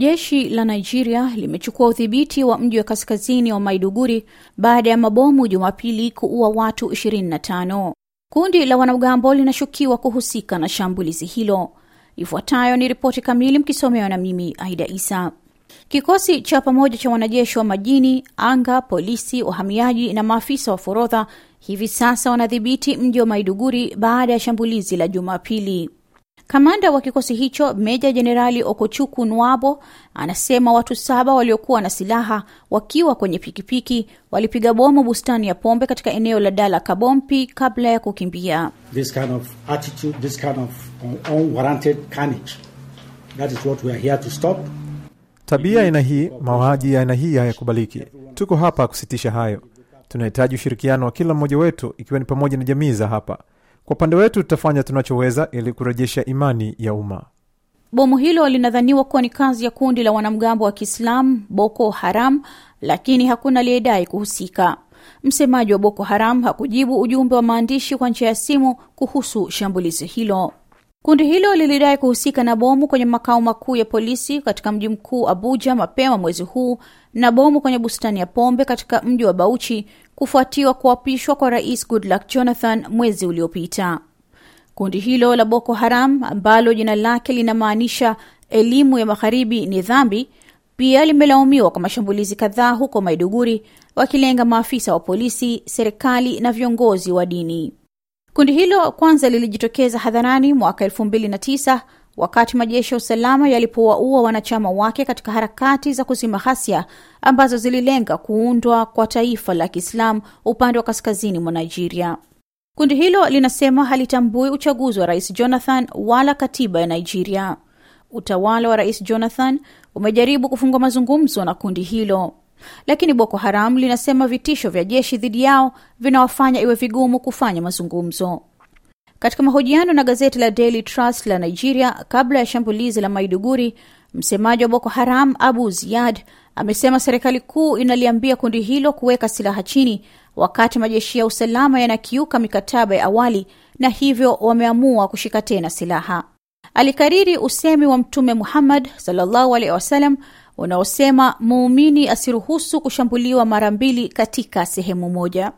Jeshi la Nigeria limechukua udhibiti wa mji wa kaskazini wa Maiduguri baada ya mabomu Jumapili kuua watu 25. Kundi la wanamgambo linashukiwa kuhusika na shambulizi hilo. Ifuatayo ni ripoti kamili mkisomewa na mimi Aida Isa. Kikosi cha pamoja cha wanajeshi wa majini, anga, polisi, wahamiaji na maafisa wa forodha hivi sasa wanadhibiti mji wa Maiduguri baada ya shambulizi la Jumapili. Kamanda wa kikosi hicho Meja Jenerali Okochuku Nwabo anasema watu saba waliokuwa na silaha wakiwa kwenye pikipiki walipiga bomu bustani ya pombe katika eneo la Dala Kabompi kabla ya kukimbia. This kind of attitude, this kind of unwarranted carnage. That is what we are here to stop. Tabia aina hii, mawaji ya aina hii hayakubaliki. Tuko hapa kusitisha hayo. Tunahitaji ushirikiano wa kila mmoja wetu, ikiwa ni pamoja na jamii za hapa. Kwa upande wetu tutafanya tunachoweza ili kurejesha imani ya umma. Bomu hilo linadhaniwa kuwa ni kazi ya kundi la wanamgambo wa Kiislamu Boko Haram, lakini hakuna aliyedai kuhusika. Msemaji wa Boko Haram hakujibu ujumbe wa maandishi kwa njia ya simu kuhusu shambulizi hilo. Kundi hilo lilidai kuhusika na bomu kwenye makao makuu ya polisi katika mji mkuu Abuja mapema mwezi huu na bomu kwenye bustani ya pombe katika mji wa Bauchi kufuatiwa kuapishwa kwa Rais Goodluck Jonathan mwezi uliopita. Kundi hilo la Boko Haram ambalo jina lake linamaanisha elimu ya magharibi ni dhambi, pia limelaumiwa kwa mashambulizi kadhaa huko Maiduguri, wakilenga maafisa wa polisi, serikali na viongozi wa dini. Kundi hilo kwanza lilijitokeza hadharani mwaka elfu mbili na tisa wakati majeshi ya usalama yalipowaua wanachama wake katika harakati za kuzima ghasia ambazo zililenga kuundwa kwa taifa la Kiislamu upande wa kaskazini mwa Nigeria. Kundi hilo linasema halitambui uchaguzi wa Rais Jonathan wala katiba ya Nigeria. Utawala wa Rais Jonathan umejaribu kufungwa mazungumzo na kundi hilo, lakini Boko Haram linasema vitisho vya jeshi dhidi yao vinawafanya iwe vigumu kufanya mazungumzo. Katika mahojiano na gazeti la Daily Trust la Nigeria kabla ya shambulizi la Maiduguri, msemaji wa Boko Haram Abu Ziyad amesema serikali kuu inaliambia kundi hilo kuweka silaha chini, wakati majeshi ya usalama yanakiuka mikataba ya awali na hivyo wameamua kushika tena silaha. Alikariri usemi wa Mtume Muhammad sallallahu alaihi wasallam unaosema muumini asiruhusu kushambuliwa mara mbili katika sehemu moja.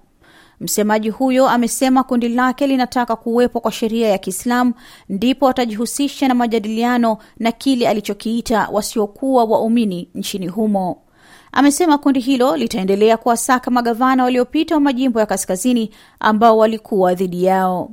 Msemaji huyo amesema kundi lake linataka kuwepo kwa sheria ya Kiislamu, ndipo watajihusisha na majadiliano na kile alichokiita wasiokuwa waumini nchini humo. Amesema kundi hilo litaendelea kuwasaka magavana waliopita wa majimbo ya kaskazini ambao walikuwa dhidi yao.